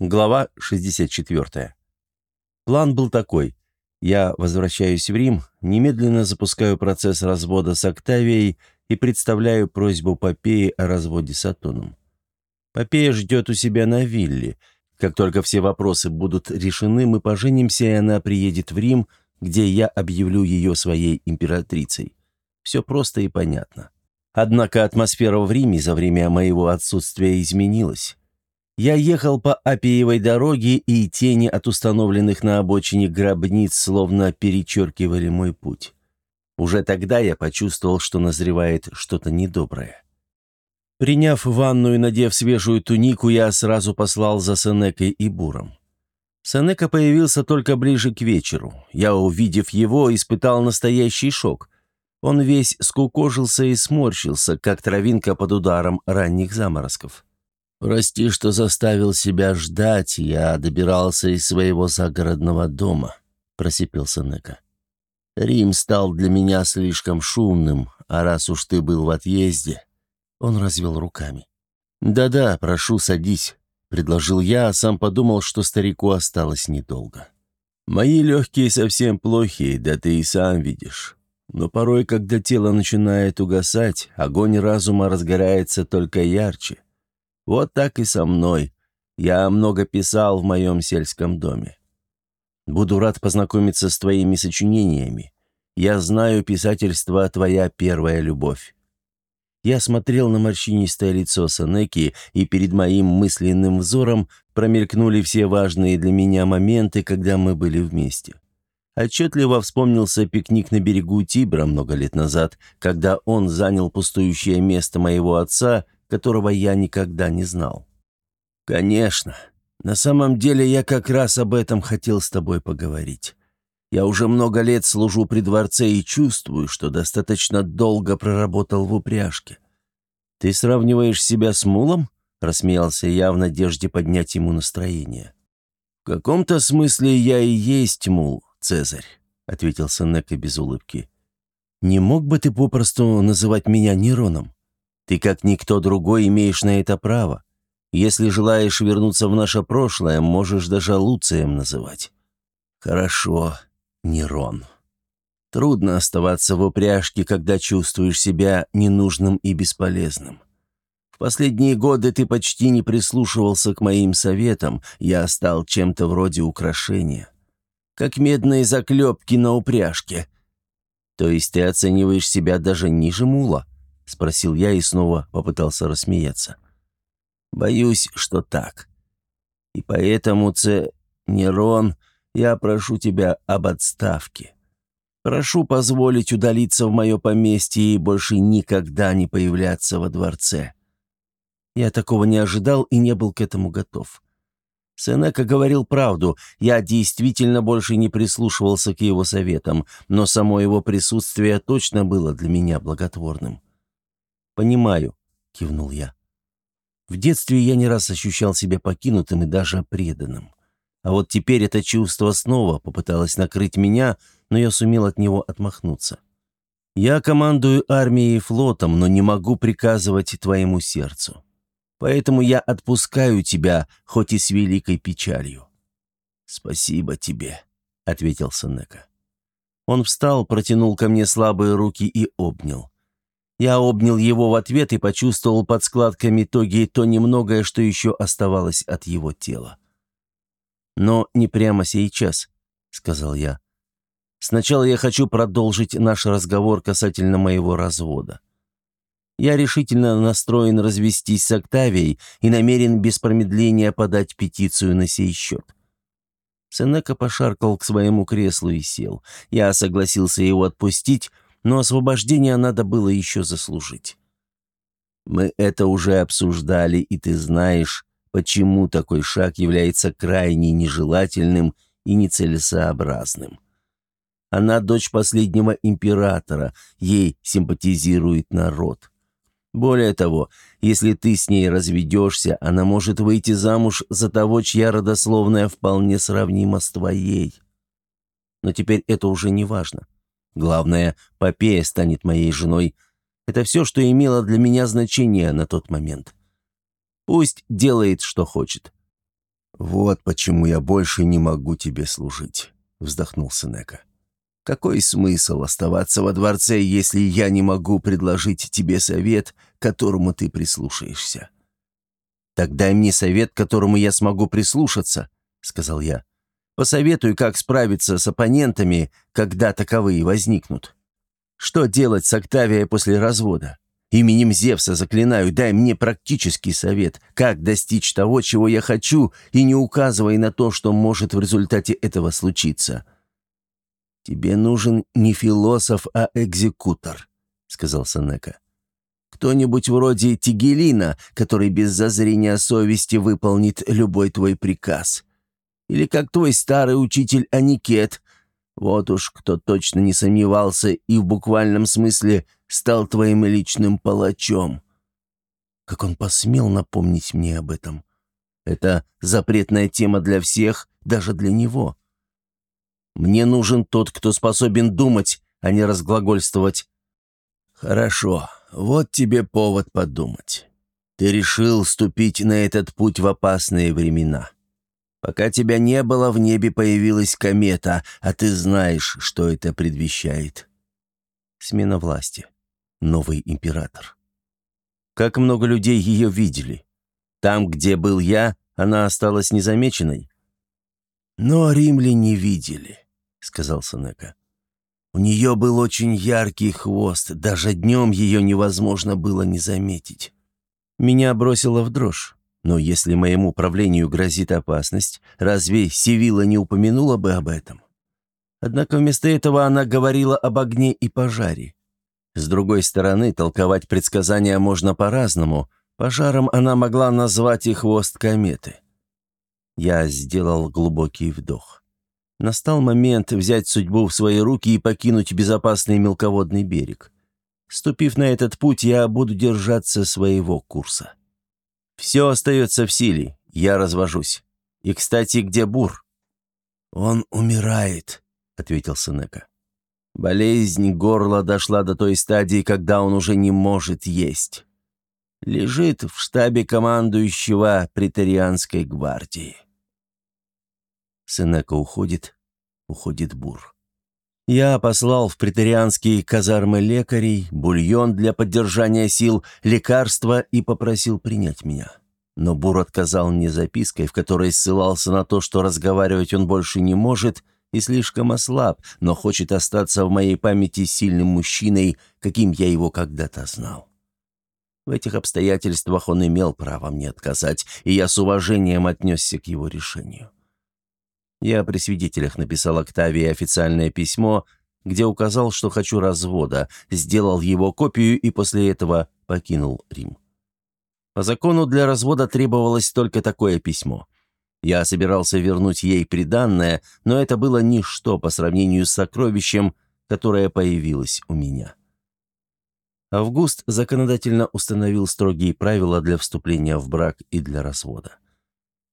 Глава 64. План был такой. Я возвращаюсь в Рим, немедленно запускаю процесс развода с Октавией и представляю просьбу Попеи о разводе с Атоном. Попея ждет у себя на вилле. Как только все вопросы будут решены, мы поженимся, и она приедет в Рим, где я объявлю ее своей императрицей. Все просто и понятно. Однако атмосфера в Риме за время моего отсутствия изменилась. Я ехал по Апиевой дороге, и тени от установленных на обочине гробниц словно перечеркивали мой путь. Уже тогда я почувствовал, что назревает что-то недоброе. Приняв ванну и надев свежую тунику, я сразу послал за Сенекой и Буром. Сенека появился только ближе к вечеру. Я, увидев его, испытал настоящий шок. Он весь скукожился и сморщился, как травинка под ударом ранних заморозков. «Прости, что заставил себя ждать, я добирался из своего загородного дома», — просипел Сенека. «Рим стал для меня слишком шумным, а раз уж ты был в отъезде...» Он развел руками. «Да-да, прошу, садись», — предложил я, а сам подумал, что старику осталось недолго. «Мои легкие совсем плохие, да ты и сам видишь. Но порой, когда тело начинает угасать, огонь разума разгорается только ярче. Вот так и со мной. Я много писал в моем сельском доме. Буду рад познакомиться с твоими сочинениями. Я знаю, писательство — твоя первая любовь. Я смотрел на морщинистое лицо Санеки, и перед моим мысленным взором промелькнули все важные для меня моменты, когда мы были вместе. Отчетливо вспомнился пикник на берегу Тибра много лет назад, когда он занял пустующее место моего отца которого я никогда не знал. «Конечно. На самом деле я как раз об этом хотел с тобой поговорить. Я уже много лет служу при дворце и чувствую, что достаточно долго проработал в упряжке. Ты сравниваешь себя с мулом?» — рассмеялся я в надежде поднять ему настроение. «В каком-то смысле я и есть мул, Цезарь», — ответил Сенека без улыбки. «Не мог бы ты попросту называть меня Нероном?» Ты, как никто другой, имеешь на это право. Если желаешь вернуться в наше прошлое, можешь даже Луцием называть». «Хорошо, Нерон. Трудно оставаться в упряжке, когда чувствуешь себя ненужным и бесполезным. В последние годы ты почти не прислушивался к моим советам, я стал чем-то вроде украшения. Как медные заклепки на упряжке. То есть ты оцениваешь себя даже ниже мула?» — спросил я и снова попытался рассмеяться. «Боюсь, что так. И поэтому, Ц... Нерон, я прошу тебя об отставке. Прошу позволить удалиться в мое поместье и больше никогда не появляться во дворце». Я такого не ожидал и не был к этому готов. Сенека говорил правду, я действительно больше не прислушивался к его советам, но само его присутствие точно было для меня благотворным. «Понимаю», — кивнул я. В детстве я не раз ощущал себя покинутым и даже преданным. А вот теперь это чувство снова попыталось накрыть меня, но я сумел от него отмахнуться. Я командую армией и флотом, но не могу приказывать твоему сердцу. Поэтому я отпускаю тебя, хоть и с великой печалью». «Спасибо тебе», — ответил Сенека. Он встал, протянул ко мне слабые руки и обнял. Я обнял его в ответ и почувствовал под складками тоги то немногое, что еще оставалось от его тела. «Но не прямо сейчас», — сказал я. «Сначала я хочу продолжить наш разговор касательно моего развода. Я решительно настроен развестись с Октавией и намерен без промедления подать петицию на сей счет». Сенека пошаркал к своему креслу и сел. Я согласился его отпустить, но освобождение надо было еще заслужить. Мы это уже обсуждали, и ты знаешь, почему такой шаг является крайне нежелательным и нецелесообразным. Она дочь последнего императора, ей симпатизирует народ. Более того, если ты с ней разведешься, она может выйти замуж за того, чья родословная вполне сравнима с твоей. Но теперь это уже не важно. Главное, Попея станет моей женой. Это все, что имело для меня значение на тот момент. Пусть делает, что хочет. «Вот почему я больше не могу тебе служить», — вздохнул Сенека. «Какой смысл оставаться во дворце, если я не могу предложить тебе совет, которому ты прислушаешься?» «Так дай мне совет, которому я смогу прислушаться», — сказал я. «Посоветуй, как справиться с оппонентами, когда таковые возникнут. Что делать с Октавией после развода? Именем Зевса заклинаю, дай мне практический совет, как достичь того, чего я хочу, и не указывай на то, что может в результате этого случиться». «Тебе нужен не философ, а экзекутор», — сказал Санека. Кто-нибудь вроде Тигелина, который без зазрения совести выполнит любой твой приказ. Или как твой старый учитель Аникет. Вот уж кто точно не сомневался и в буквальном смысле стал твоим личным палачом. Как он посмел напомнить мне об этом? Это запретная тема для всех, даже для него. Мне нужен тот, кто способен думать, а не разглагольствовать. Хорошо, вот тебе повод подумать. Ты решил ступить на этот путь в опасные времена. Пока тебя не было, в небе появилась комета, а ты знаешь, что это предвещает. Смена власти. Новый император. Как много людей ее видели. Там, где был я, она осталась незамеченной. «Но римляне видели», — сказал Сенека. У нее был очень яркий хвост, даже днем ее невозможно было не заметить. Меня бросило в дрожь. Но если моему правлению грозит опасность, разве Севила не упомянула бы об этом? Однако вместо этого она говорила об огне и пожаре. С другой стороны, толковать предсказания можно по-разному. Пожаром она могла назвать и хвост кометы. Я сделал глубокий вдох. Настал момент взять судьбу в свои руки и покинуть безопасный мелководный берег. Ступив на этот путь, я буду держаться своего курса. Все остается в силе, я развожусь. И, кстати, где Бур? «Он умирает», — ответил Сенека. Болезнь горла дошла до той стадии, когда он уже не может есть. Лежит в штабе командующего претерианской гвардии. Сенека уходит, уходит Бур. Я послал в претерианские казармы лекарей, бульон для поддержания сил, лекарства и попросил принять меня. Но Бур отказал мне запиской, в которой ссылался на то, что разговаривать он больше не может и слишком ослаб, но хочет остаться в моей памяти сильным мужчиной, каким я его когда-то знал. В этих обстоятельствах он имел право мне отказать, и я с уважением отнесся к его решению. Я при свидетелях написал Октавии официальное письмо, где указал, что хочу развода, сделал его копию и после этого покинул Рим. По закону для развода требовалось только такое письмо. Я собирался вернуть ей приданное, но это было ничто по сравнению с сокровищем, которое появилось у меня. Август законодательно установил строгие правила для вступления в брак и для развода.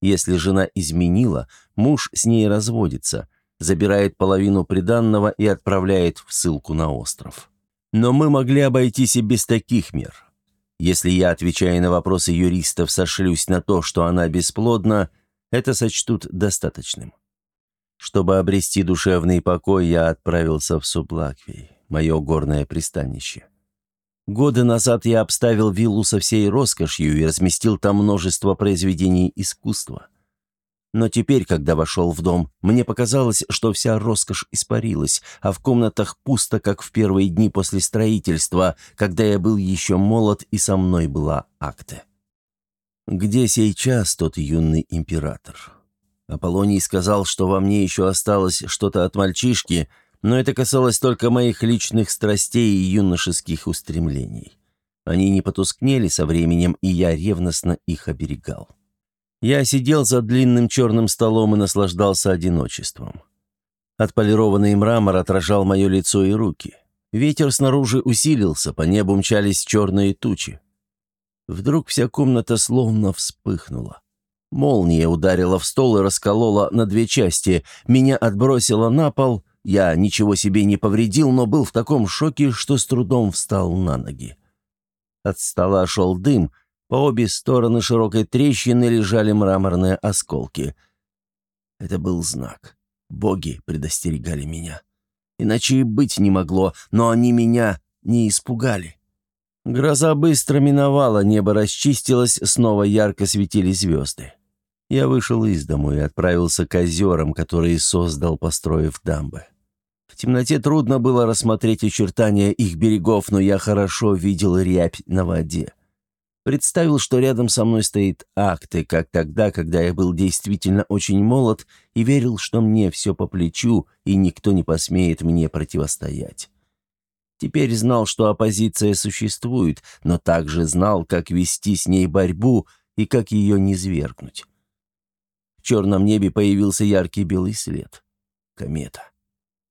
Если жена изменила, муж с ней разводится, забирает половину приданного и отправляет в ссылку на остров. Но мы могли обойтись и без таких мер. Если я, отвечая на вопросы юристов, сошлюсь на то, что она бесплодна, это сочтут достаточным. Чтобы обрести душевный покой, я отправился в Сублаквий, мое горное пристанище. Годы назад я обставил виллу со всей роскошью и разместил там множество произведений искусства. Но теперь, когда вошел в дом, мне показалось, что вся роскошь испарилась, а в комнатах пусто, как в первые дни после строительства, когда я был еще молод и со мной была акта. Где сейчас тот юный император? Аполлоний сказал, что во мне еще осталось что-то от мальчишки — но это касалось только моих личных страстей и юношеских устремлений. Они не потускнели со временем, и я ревностно их оберегал. Я сидел за длинным черным столом и наслаждался одиночеством. Отполированный мрамор отражал мое лицо и руки. Ветер снаружи усилился, по небу мчались черные тучи. Вдруг вся комната словно вспыхнула. Молния ударила в стол и расколола на две части. Меня отбросило на пол, я ничего себе не повредил, но был в таком шоке, что с трудом встал на ноги. От стола шел дым, По обе стороны широкой трещины лежали мраморные осколки. Это был знак. Боги предостерегали меня. Иначе и быть не могло, но они меня не испугали. Гроза быстро миновала, небо расчистилось, снова ярко светили звезды. Я вышел из дому и отправился к озерам, которые создал, построив дамбы. В темноте трудно было рассмотреть очертания их берегов, но я хорошо видел рябь на воде. Представил, что рядом со мной стоит акты, как тогда, когда я был действительно очень молод и верил, что мне все по плечу, и никто не посмеет мне противостоять. Теперь знал, что оппозиция существует, но также знал, как вести с ней борьбу и как ее низвергнуть. В черном небе появился яркий белый след. Комета.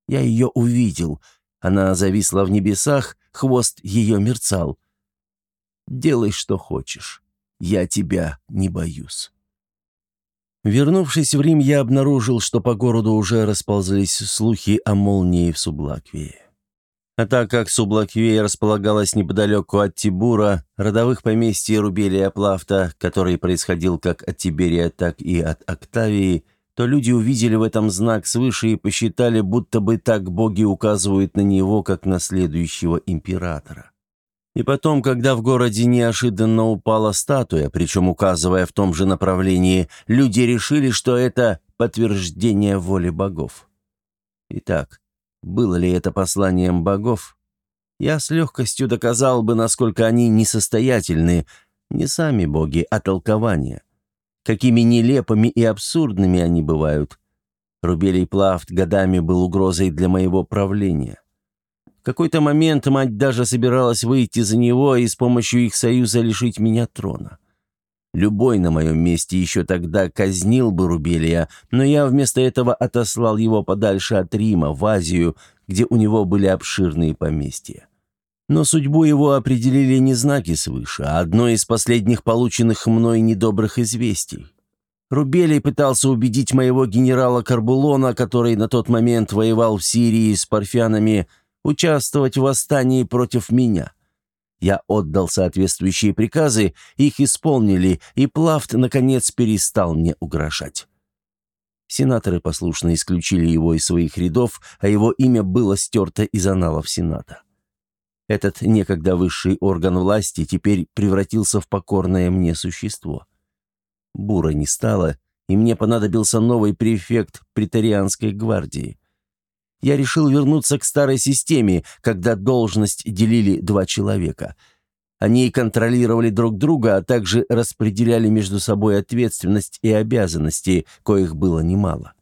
Я ее увидел. Она зависла в небесах, хвост ее мерцал. Делай, что хочешь. Я тебя не боюсь». Вернувшись в Рим, я обнаружил, что по городу уже расползлись слухи о молнии в Сублаквии. А так как Сублаквия располагалась неподалеку от Тибура, родовых поместьй Рубелия Плафта, который происходил как от Тиберия, так и от Октавии, то люди увидели в этом знак свыше и посчитали, будто бы так боги указывают на него, как на следующего императора. И потом, когда в городе неожиданно упала статуя, причем указывая в том же направлении, люди решили, что это подтверждение воли богов. Итак, было ли это посланием богов? Я с легкостью доказал бы, насколько они несостоятельны, не сами боги, а толкования. Какими нелепыми и абсурдными они бывают. Рубелий Плафт годами был угрозой для моего правления какой-то момент мать даже собиралась выйти за него и с помощью их союза лишить меня трона. Любой на моем месте еще тогда казнил бы Рубелия, но я вместо этого отослал его подальше от Рима, в Азию, где у него были обширные поместья. Но судьбу его определили не знаки свыше, а одно из последних полученных мной недобрых известий. Рубелий пытался убедить моего генерала Карбулона, который на тот момент воевал в Сирии с парфянами, участвовать в восстании против меня. Я отдал соответствующие приказы, их исполнили, и Плафт, наконец, перестал мне угрожать. Сенаторы послушно исключили его из своих рядов, а его имя было стерто из аналов Сената. Этот некогда высший орган власти теперь превратился в покорное мне существо. Бура не стало, и мне понадобился новый префект претарианской гвардии я решил вернуться к старой системе, когда должность делили два человека. Они контролировали друг друга, а также распределяли между собой ответственность и обязанности, коих было немало.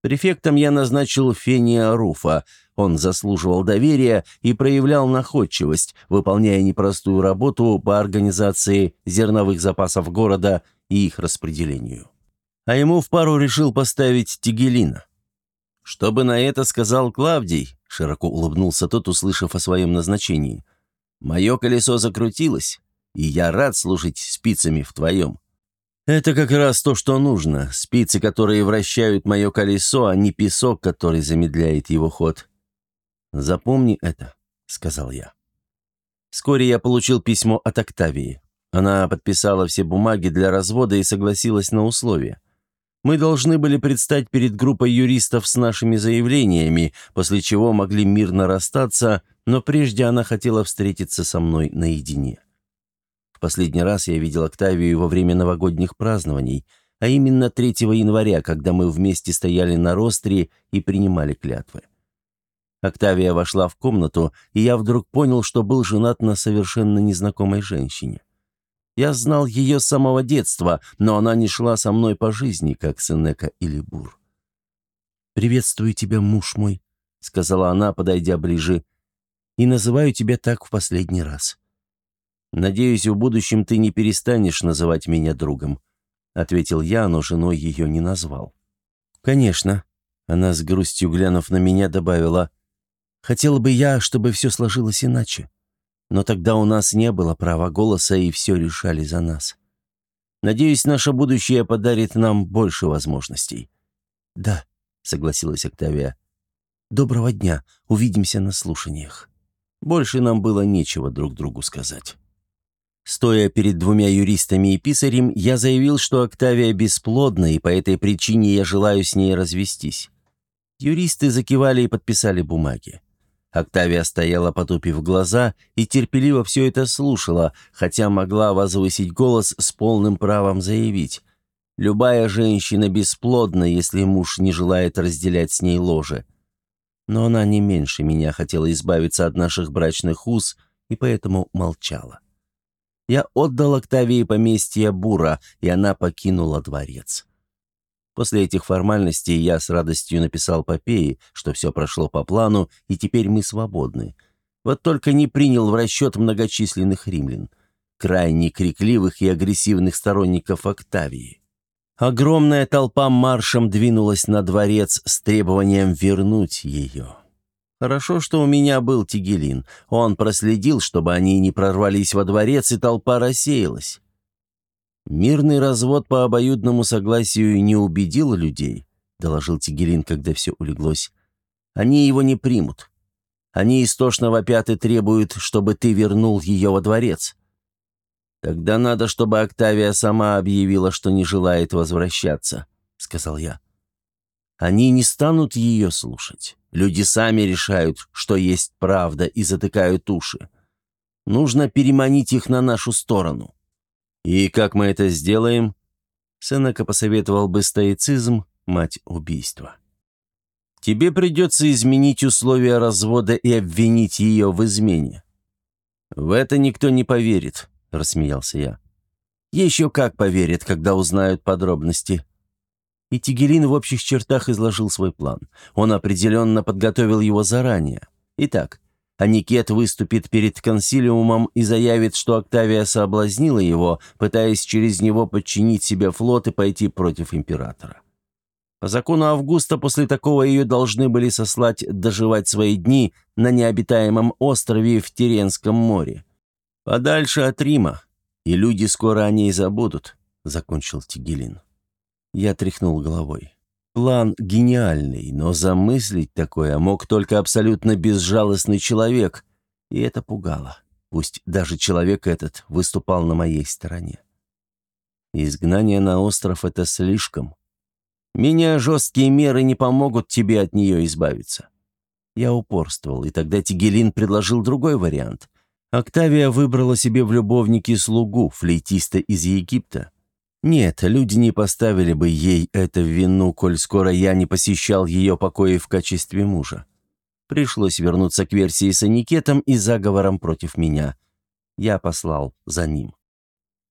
Префектом я назначил Фения Руфа. Он заслуживал доверия и проявлял находчивость, выполняя непростую работу по организации зерновых запасов города и их распределению. А ему в пару решил поставить Тигелина. «Что бы на это сказал Клавдий?» — широко улыбнулся тот, услышав о своем назначении. «Мое колесо закрутилось, и я рад служить спицами в твоем». «Это как раз то, что нужно. Спицы, которые вращают мое колесо, а не песок, который замедляет его ход». «Запомни это», — сказал я. Вскоре я получил письмо от Октавии. Она подписала все бумаги для развода и согласилась на условия. Мы должны были предстать перед группой юристов с нашими заявлениями, после чего могли мирно расстаться, но прежде она хотела встретиться со мной наедине. Последний раз я видел Октавию во время новогодних празднований, а именно 3 января, когда мы вместе стояли на ростре и принимали клятвы. Октавия вошла в комнату, и я вдруг понял, что был женат на совершенно незнакомой женщине. Я знал ее с самого детства, но она не шла со мной по жизни, как Сенека или Бур. «Приветствую тебя, муж мой», — сказала она, подойдя ближе, — «и называю тебя так в последний раз». «Надеюсь, в будущем ты не перестанешь называть меня другом», — ответил я, но женой ее не назвал. «Конечно», — она с грустью глянув на меня добавила, — «хотела бы я, чтобы все сложилось иначе. Но тогда у нас не было права голоса, и все решали за нас. Надеюсь, наше будущее подарит нам больше возможностей». «Да», — согласилась Октавия. «Доброго дня. Увидимся на слушаниях». Больше нам было нечего друг другу сказать. Стоя перед двумя юристами и писарем, я заявил, что Октавия бесплодна, и по этой причине я желаю с ней развестись. Юристы закивали и подписали бумаги. Октавия стояла, потупив глаза, и терпеливо все это слушала, хотя могла возвысить голос с полным правом заявить. Любая женщина бесплодна, если муж не желает разделять с ней ложе. Но она не меньше меня хотела избавиться от наших брачных уз, и поэтому молчала. Я отдал Октавии поместье Бура, и она покинула дворец. После этих формальностей я с радостью написал Попеи, что все прошло по плану, и теперь мы свободны. Вот только не принял в расчет многочисленных римлян, крайне крикливых и агрессивных сторонников Октавии. Огромная толпа маршем двинулась на дворец с требованием вернуть ее. Хорошо, что у меня был Тигелин. Он проследил, чтобы они не прорвались во дворец, и толпа рассеялась. «Мирный развод по обоюдному согласию не убедил людей», — доложил Тигелин, когда все улеглось. «Они его не примут. Они истошно вопят и требуют, чтобы ты вернул ее во дворец. Тогда надо, чтобы Октавия сама объявила, что не желает возвращаться», — сказал я. «Они не станут ее слушать». Люди сами решают, что есть правда, и затыкают уши. Нужно переманить их на нашу сторону. И как мы это сделаем? Сенека посоветовал бы стоицизм, мать убийства. Тебе придется изменить условия развода и обвинить ее в измене. В это никто не поверит, рассмеялся я. Еще как поверит, когда узнают подробности. И Тигелин в общих чертах изложил свой план. Он определенно подготовил его заранее. Итак, Аникет выступит перед консилиумом и заявит, что Октавия соблазнила его, пытаясь через него подчинить себе флот и пойти против императора. По закону Августа после такого ее должны были сослать доживать свои дни на необитаемом острове в Теренском море. Подальше от Рима, и люди скоро о ней забудут, — закончил Тигелин. Я тряхнул головой. План гениальный, но замыслить такое мог только абсолютно безжалостный человек, и это пугало. Пусть даже человек этот выступал на моей стороне. Изгнание на остров — это слишком. Менее жесткие меры не помогут тебе от нее избавиться. Я упорствовал, и тогда Тигелин предложил другой вариант. Октавия выбрала себе в любовники слугу, флейтиста из Египта. Нет, люди не поставили бы ей это в вину, коль скоро я не посещал ее покои в качестве мужа. Пришлось вернуться к версии с аникетом и заговором против меня. Я послал за ним.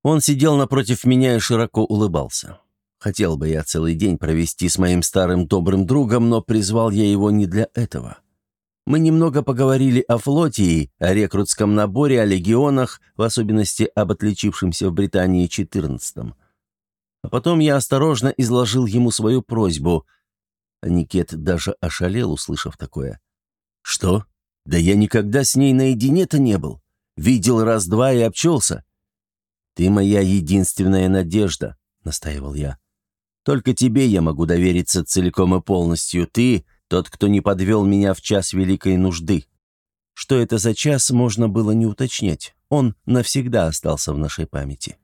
Он сидел напротив меня и широко улыбался. Хотел бы я целый день провести с моим старым добрым другом, но призвал я его не для этого. Мы немного поговорили о флоте о рекрутском наборе, о легионах, в особенности об отличившемся в Британии 14-м. А потом я осторожно изложил ему свою просьбу. Никет даже ошалел, услышав такое. «Что? Да я никогда с ней наедине-то не был. Видел раз-два и обчелся». «Ты моя единственная надежда», — настаивал я. «Только тебе я могу довериться целиком и полностью. Ты — тот, кто не подвел меня в час великой нужды». Что это за час, можно было не уточнять. Он навсегда остался в нашей памяти.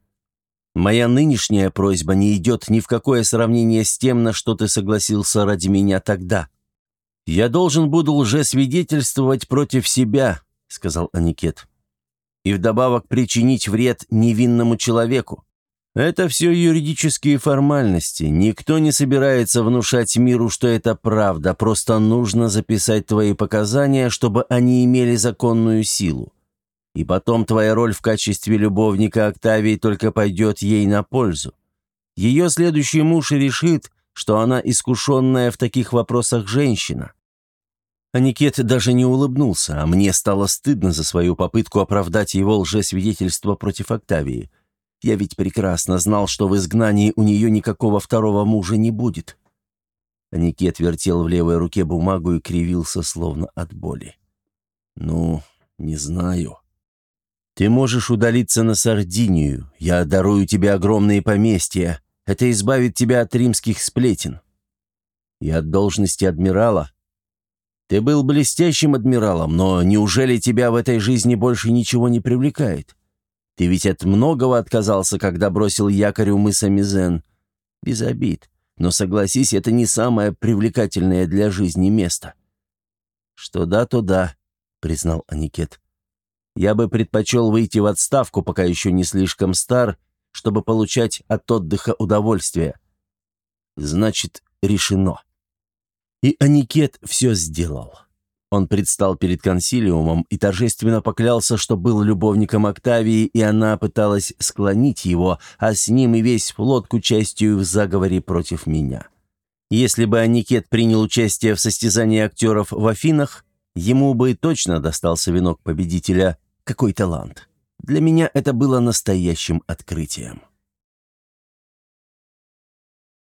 Моя нынешняя просьба не идет ни в какое сравнение с тем, на что ты согласился ради меня тогда. Я должен буду лжесвидетельствовать против себя, сказал Аникет. И вдобавок причинить вред невинному человеку. Это все юридические формальности. Никто не собирается внушать миру, что это правда. Просто нужно записать твои показания, чтобы они имели законную силу. И потом твоя роль в качестве любовника Октавии только пойдет ей на пользу. Ее следующий муж и решит, что она искушенная в таких вопросах женщина. Аникет даже не улыбнулся, а мне стало стыдно за свою попытку оправдать его лжесвидетельство против Октавии. Я ведь прекрасно знал, что в изгнании у нее никакого второго мужа не будет. Аникет вертел в левой руке бумагу и кривился, словно от боли. «Ну, не знаю», ты можешь удалиться на Сардинию. Я дарую тебе огромные поместья. Это избавит тебя от римских сплетен. И от должности адмирала. Ты был блестящим адмиралом, но неужели тебя в этой жизни больше ничего не привлекает? Ты ведь от многого отказался, когда бросил якорь у мыса Мизен. Без обид. Но согласись, это не самое привлекательное для жизни место». «Что да, то да», — признал Аникет. «Я бы предпочел выйти в отставку, пока еще не слишком стар, чтобы получать от отдыха удовольствие». «Значит, решено». И Аникет все сделал. Он предстал перед консилиумом и торжественно поклялся, что был любовником Октавии, и она пыталась склонить его, а с ним и весь флот к участию в заговоре против меня. Если бы Аникет принял участие в состязании актеров в Афинах, ему бы точно достался венок победителя. Какой талант! Для меня это было настоящим открытием.